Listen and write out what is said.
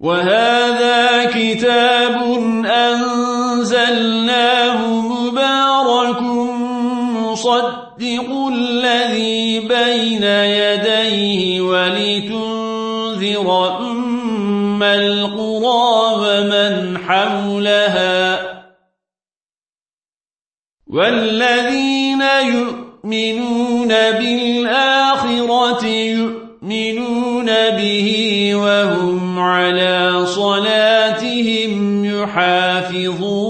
وهذا كتاب أنزلناه مبارك مصدق الذي بين يديه ولتنذر أم القرى ومن حولها والذين يؤمنون بالآخرة يؤمنون يؤمنون به وهم على صلاتهم يحافظون.